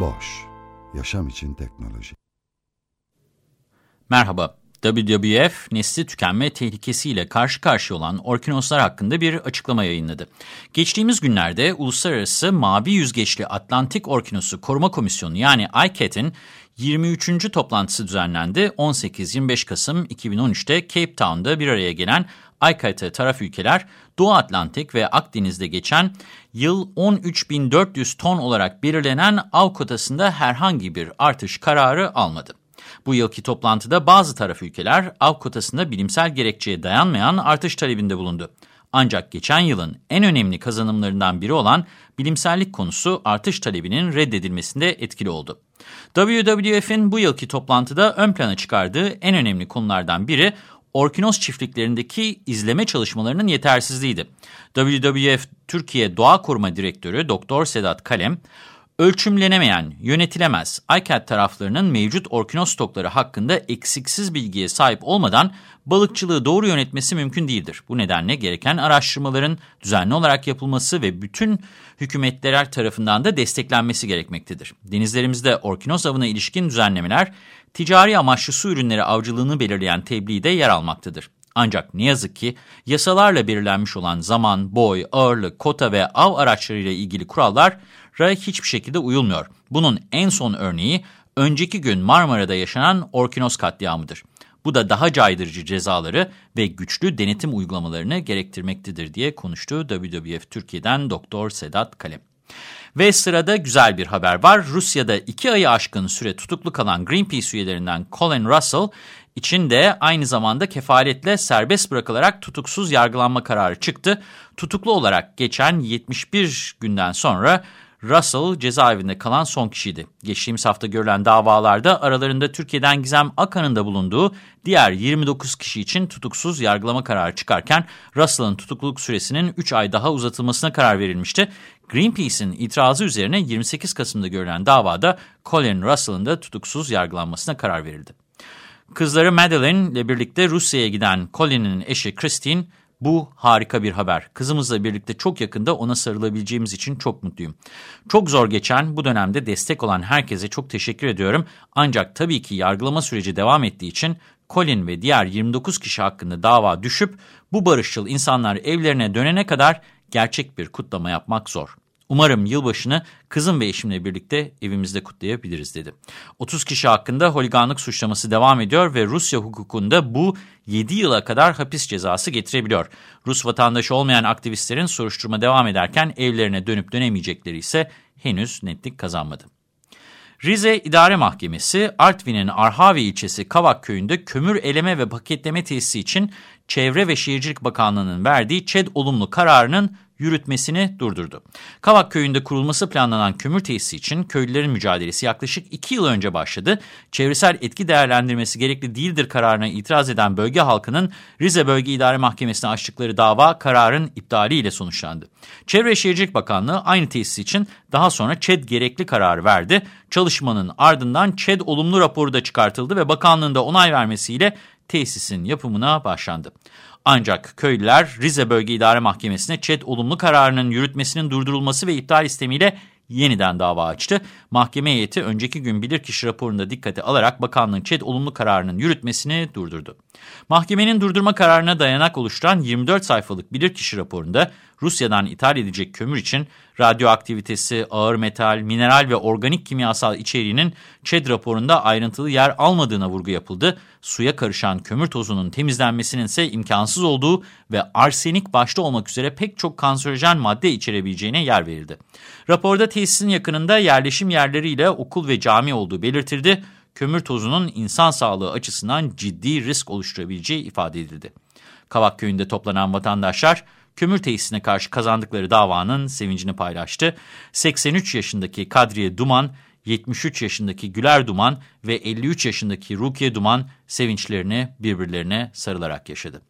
Boş, yaşam için teknoloji. Merhaba, WWF nesli tükenme tehlikesiyle karşı karşıya olan orkinoslar hakkında bir açıklama yayınladı. Geçtiğimiz günlerde Uluslararası Mavi Yüzgeçli Atlantik Orkinosu Koruma Komisyonu yani ICAT'in 23. toplantısı düzenlendi. 18-25 Kasım 2013'te Cape Town'da bir araya gelen ICAT'e taraf ülkeler Doğu Atlantik ve Akdeniz'de geçen yıl 13.400 ton olarak belirlenen av kotasında herhangi bir artış kararı almadı. Bu yılki toplantıda bazı taraf ülkeler av kotasında bilimsel gerekçeye dayanmayan artış talebinde bulundu. Ancak geçen yılın en önemli kazanımlarından biri olan bilimsellik konusu artış talebinin reddedilmesinde etkili oldu. WWF'in bu yılki toplantıda ön plana çıkardığı en önemli konulardan biri orkinos çiftliklerindeki izleme çalışmalarının yetersizliğiydi. WWF Türkiye Doğa Koruma Direktörü Doktor Sedat Kalem, ölçümlenemeyen, yönetilemez ICAT taraflarının mevcut orkinos stokları hakkında eksiksiz bilgiye sahip olmadan balıkçılığı doğru yönetmesi mümkün değildir. Bu nedenle gereken araştırmaların düzenli olarak yapılması ve bütün hükümetler tarafından da desteklenmesi gerekmektedir. Denizlerimizde orkinos avına ilişkin düzenlemeler, ticari amaçlı su ürünleri avcılığını belirleyen tebliğde yer almaktadır. Ancak ne yazık ki yasalarla belirlenmiş olan zaman, boy, ağırlık, kota ve av araçlarıyla ilgili kurallara hiçbir şekilde uyulmuyor. Bunun en son örneği önceki gün Marmara'da yaşanan Orkinos katliamıdır. Bu da daha caydırıcı cezaları ve güçlü denetim uygulamalarını gerektirmektedir diye konuştu WWF Türkiye'den Doktor Sedat Kalem. Ve sırada güzel bir haber var. Rusya'da iki ayı aşkın süre tutuklu kalan Greenpeace üyelerinden Colin Russell için de aynı zamanda kefaletle serbest bırakılarak tutuksuz yargılanma kararı çıktı. Tutuklu olarak geçen 71 günden sonra Russell cezaevinde kalan son kişiydi. Geçtiğimiz hafta görülen davalarda aralarında Türkiye'den Gizem Akan'ın da bulunduğu diğer 29 kişi için tutuksuz yargılama kararı çıkarken Russell'ın tutukluluk süresinin 3 ay daha uzatılmasına karar verilmişti. Greenpeace'in itirazı üzerine 28 Kasım'da görülen davada Colin Russell'ın da tutuksuz yargılanmasına karar verildi. Kızları Madeline ile birlikte Rusya'ya giden Colin'in eşi Christine, bu harika bir haber. Kızımızla birlikte çok yakında ona sarılabileceğimiz için çok mutluyum. Çok zor geçen bu dönemde destek olan herkese çok teşekkür ediyorum. Ancak tabii ki yargılama süreci devam ettiği için Colin ve diğer 29 kişi hakkında dava düşüp bu barışçıl insanlar evlerine dönene kadar gerçek bir kutlama yapmak zor. Umarım yılbaşını kızım ve eşimle birlikte evimizde kutlayabiliriz dedi. 30 kişi hakkında holiganlık suçlaması devam ediyor ve Rusya hukukunda bu 7 yıla kadar hapis cezası getirebiliyor. Rus vatandaşı olmayan aktivistlerin soruşturma devam ederken evlerine dönüp dönemeyecekleri ise henüz netlik kazanmadı. Rize İdare Mahkemesi, Artvin'in Arhavi ilçesi Kavak köyünde kömür eleme ve paketleme tesisi için Çevre ve Şehircilik Bakanlığı'nın verdiği ÇED olumlu kararının yürütmesini durdurdu. Kavak köyünde kurulması planlanan kömür tesisi için köylülerin mücadelesi yaklaşık 2 yıl önce başladı. Çevresel etki değerlendirmesi gerekli değildir kararına itiraz eden bölge halkının Rize Bölge İdare Mahkemesi'ne açtıkları dava kararın iptaliyle sonuçlandı. Çevre Şehircilik Bakanlığı aynı tesis için daha sonra ÇED gerekli karar verdi. Çalışmanın ardından ÇED olumlu raporu da çıkartıldı ve bakanlığın da onay vermesiyle tesisin yapımına başlandı. Ancak köylüler Rize Bölge İdare Mahkemesi'ne ÇED olumlu kararının yürütmesinin durdurulması ve iptal istemiyle yeniden dava açtı. Mahkeme heyeti önceki gün bilirkişi raporunda dikkate alarak bakanlığın ÇED olumlu kararının yürütmesini durdurdu. Mahkemenin durdurma kararına dayanak oluşturan 24 sayfalık bilirkişi raporunda Rusya'dan ithal edilecek kömür için radyoaktivitesi, ağır metal, mineral ve organik kimyasal içeriğinin ÇED raporunda ayrıntılı yer almadığına vurgu yapıldı. Suya karışan kömür tozunun temizlenmesinin ise imkansız olduğu ve arsenik başta olmak üzere pek çok kanserojen madde içerebileceğine yer verildi. Raporda tesisin yakınında yerleşim yerleriyle okul ve cami olduğu belirtildi. Kömür tozunun insan sağlığı açısından ciddi risk oluşturabileceği ifade edildi. Kavak köyünde toplanan vatandaşlar kömür tesisine karşı kazandıkları davanın sevincini paylaştı. 83 yaşındaki Kadriye Duman, 73 yaşındaki Güler Duman ve 53 yaşındaki Rukiye Duman sevinçlerini birbirlerine sarılarak yaşadı.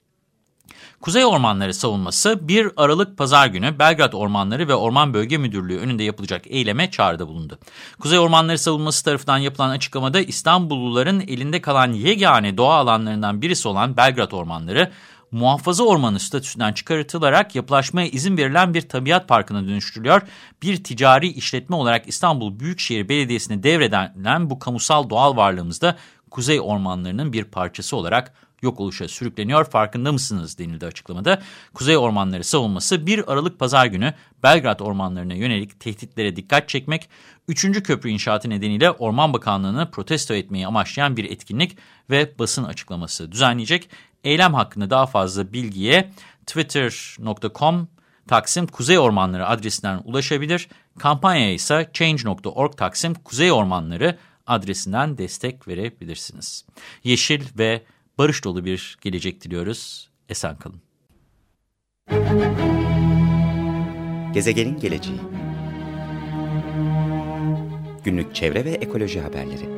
Kuzey Ormanları savunması 1 Aralık Pazar günü Belgrad Ormanları ve Orman Bölge Müdürlüğü önünde yapılacak eyleme çağrıda bulundu. Kuzey Ormanları savunması tarafından yapılan açıklamada İstanbulluların elinde kalan yegane doğa alanlarından birisi olan Belgrad Ormanları, muhafaza ormanı statüsünden çıkartılarak yapılaşmaya izin verilen bir tabiat parkına dönüştürülüyor. Bir ticari işletme olarak İstanbul Büyükşehir Belediyesi'ne devredilen bu kamusal doğal varlığımızda kuzey ormanlarının bir parçası olarak yok oluşa sürükleniyor farkında mısınız denildi açıklamada. Kuzey Ormanları savunması 1 Aralık Pazar günü Belgrad ormanlarına yönelik tehditlere dikkat çekmek, 3. köprü inşaatı nedeniyle Orman Bakanlığı'nı protesto etmeyi amaçlayan bir etkinlik ve basın açıklaması düzenleyecek. Eylem hakkında daha fazla bilgiye twitter.com Taksim Kuzey Ormanları adresinden ulaşabilir. Kampanyaya ise change.org Taksim Kuzey Ormanları adresinden destek verebilirsiniz. Yeşil ve barış dolu bir gelecek diliyoruz. Esen kalın. Gezegenin geleceği Günlük çevre ve ekoloji haberleri